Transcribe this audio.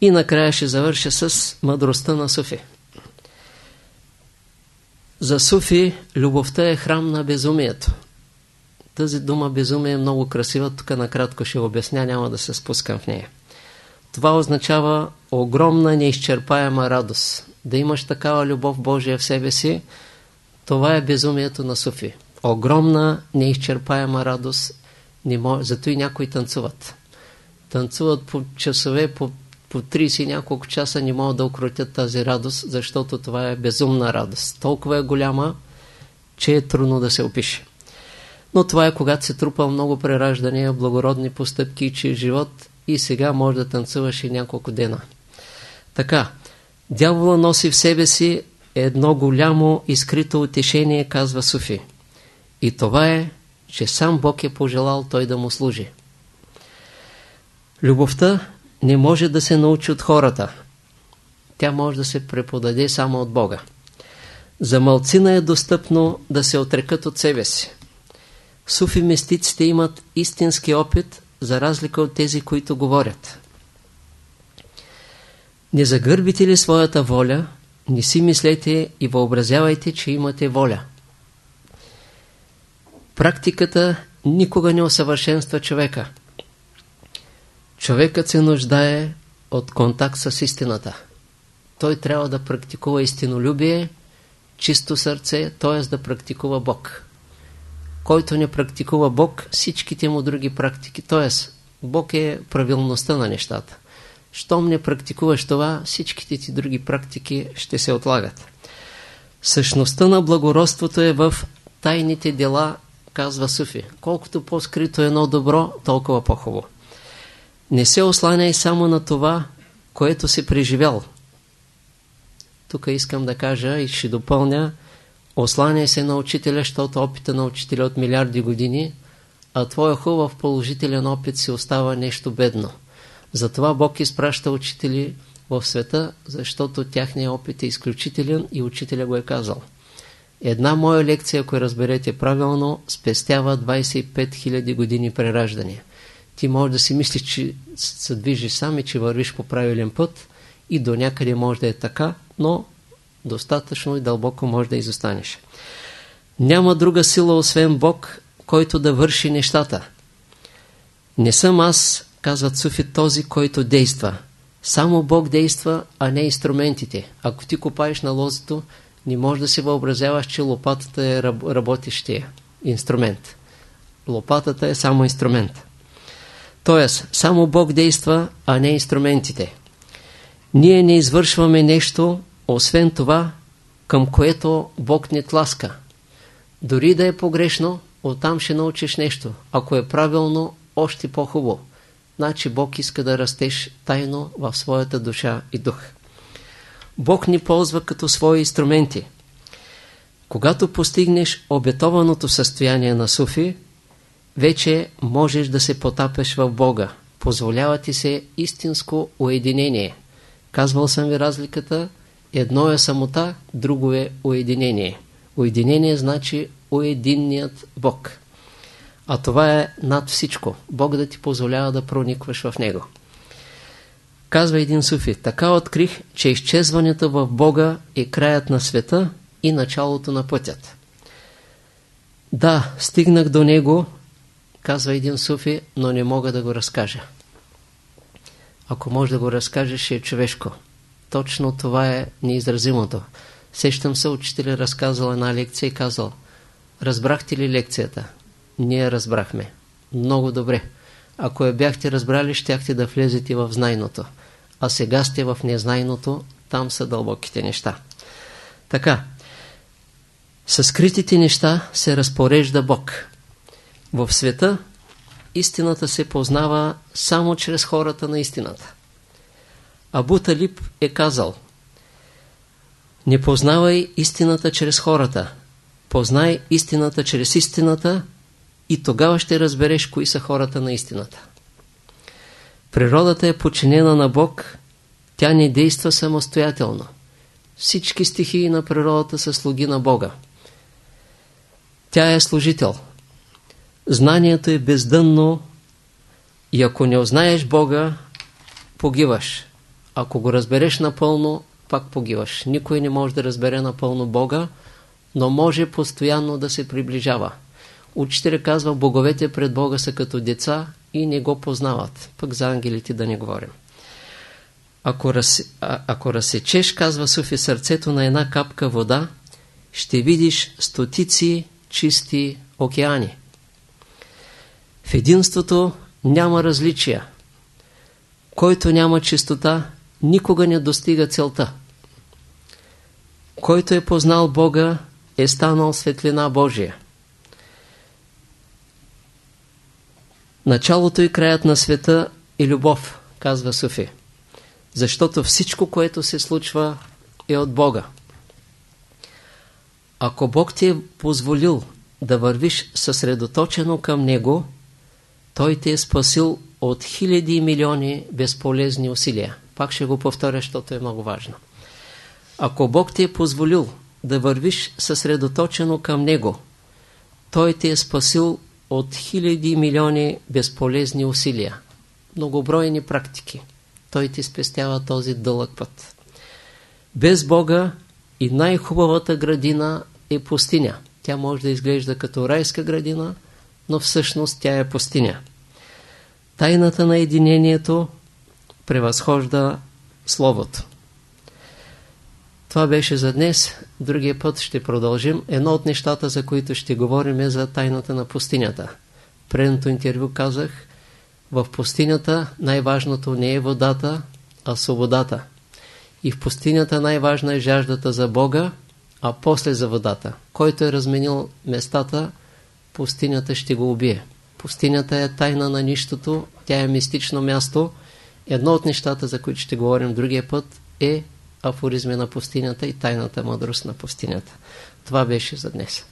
И накрая ще завърша с мъдростта на Суфи. За Суфи любовта е храм на безумието. Тази дума безумие е много красива, тук накратко ще обясня, няма да се спускам в нея. Това означава огромна неизчерпаема радост. Да имаш такава любов Божия в себе си, това е безумието на Суфи. Огромна неизчерпаема радост, не може, зато и някои танцуват. Танцуват по часове, по, по 30 и няколко часа не могат да укротят тази радост, защото това е безумна радост. Толкова е голяма, че е трудно да се опише. Но това е когато се трупал много прераждания, благородни постъпки и че живот и сега може да танцуваш и няколко дена. Така, дявола носи в себе си едно голямо изкрито утешение, казва Суфи. И това е, че сам Бог е пожелал той да му служи. Любовта не може да се научи от хората. Тя може да се преподаде само от Бога. За малцина е достъпно да се отрекат от себе си. Суфи мистиците имат истински опит, за разлика от тези, които говорят. Не загърбите ли своята воля, не си мислете и въобразявайте, че имате воля. Практиката никога не усъвършенства човека. Човекът се нуждае от контакт с истината. Той трябва да практикува истинолюбие, чисто сърце, т.е. да практикува Бог. Който не практикува Бог, всичките му други практики, т.е. Бог е правилността на нещата. Щом не практикуваш това, всичките ти други практики ще се отлагат. Същността на благородството е в тайните дела, казва Суфи. Колкото по-скрито едно добро, толкова по-хубаво. Не се осланяй само на това, което си преживял. Тук искам да кажа и ще допълня, осланяй се на учителя, защото опита на учителя от милиарди години, а твоя хубав положителен опит си остава нещо бедно. Затова Бог изпраща учители в света, защото тяхният опит е изключителен и учителя го е казал. Една моя лекция, ако разберете правилно, спестява 25 000 години прераждания. Ти можеш да си мислиш, че се движиш сам и че вървиш по правилен път и до някъде може да е така, но достатъчно и дълбоко може да изостанеш. Няма друга сила, освен Бог, който да върши нещата. Не съм аз, казват суфи, този, който действа. Само Бог действа, а не инструментите. Ако ти копаеш на лозето, не можеш да си въобразяваш, че лопатата е работещия инструмент. Лопатата е само инструмент. Тоест, само Бог действа, а не инструментите. Ние не извършваме нещо, освен това, към което Бог не тласка. Дори да е погрешно, оттам ще научиш нещо. Ако е правилно, още по-хубаво. Значи Бог иска да растеш тайно в своята душа и дух. Бог ни ползва като свои инструменти. Когато постигнеш обетованото състояние на суфи, вече можеш да се потапеш в Бога. Позволява ти се истинско уединение. Казвал съм ви разликата. Едно е самота, друго е уединение. Уединение значи уединният Бог. А това е над всичко. Бог да ти позволява да проникваш в Него. Казва един суфи, така открих, че изчезването в Бога е краят на света и началото на пътят. Да, стигнах до Него, казва един суфи, но не мога да го разкажа. Ако може да го разкажеш, е човешко. Точно това е неизразимото. Сещам се, учителя разказал една лекция и казал, разбрахте ли лекцията? Ние разбрахме. Много добре. Ако я бяхте разбрали, щяхте да влезете в знайното. А сега сте в незнайното, там са дълбоките неща. Така, със скритите неща се разпорежда Бог. В света истината се познава само чрез хората на истината. Абу Талиб е казал Не познавай истината чрез хората, познай истината чрез истината и тогава ще разбереш кои са хората на истината. Природата е подчинена на Бог, тя не действа самостоятелно. Всички стихии на природата са слуги на Бога. Тя е служител. Знанието е бездънно и ако не узнаеш Бога, погиваш. Ако го разбереш напълно, пак погиваш. Никой не може да разбере напълно Бога, но може постоянно да се приближава. Учителя казва, боговете пред Бога са като деца и не го познават. Пък за ангелите да не говорим. Ако, раз, а, ако разсечеш, казва Суфи, сърцето на една капка вода, ще видиш стотици чисти океани. В единството няма различия. Който няма чистота, никога не достига целта. Който е познал Бога, е станал светлина Божия. Началото и краят на света е любов, казва Суфи. Защото всичко, което се случва, е от Бога. Ако Бог ти е позволил да вървиш съсредоточено към Него, Той те е спасил от хиляди и милиони безполезни усилия. Пак ще го повторя, защото е много важно. Ако Бог ти е позволил да вървиш съсредоточено към Него, Той те е спасил от хиляди и милиони безполезни усилия, многобройни практики. Той ти спестява този дълъг път. Без Бога и най-хубавата градина е пустиня. Тя може да изглежда като райска градина, но всъщност тя е пустиня. Тайната на единението превъзхожда Словото. Това беше за днес. Другия път ще продължим. Едно от нещата, за които ще говорим е за тайната на пустинята. Предното интервю казах, в пустинята най-важното не е водата, а свободата. И в пустинята най-важна е жаждата за Бога, а после за водата. Който е разменил местата, пустинята ще го убие. Пустинята е тайна на нищото, тя е мистично място. Едно от нещата, за които ще говорим другия път, е афоризми на пустинята и тайната мъдрост на пустинята. Това беше за днес.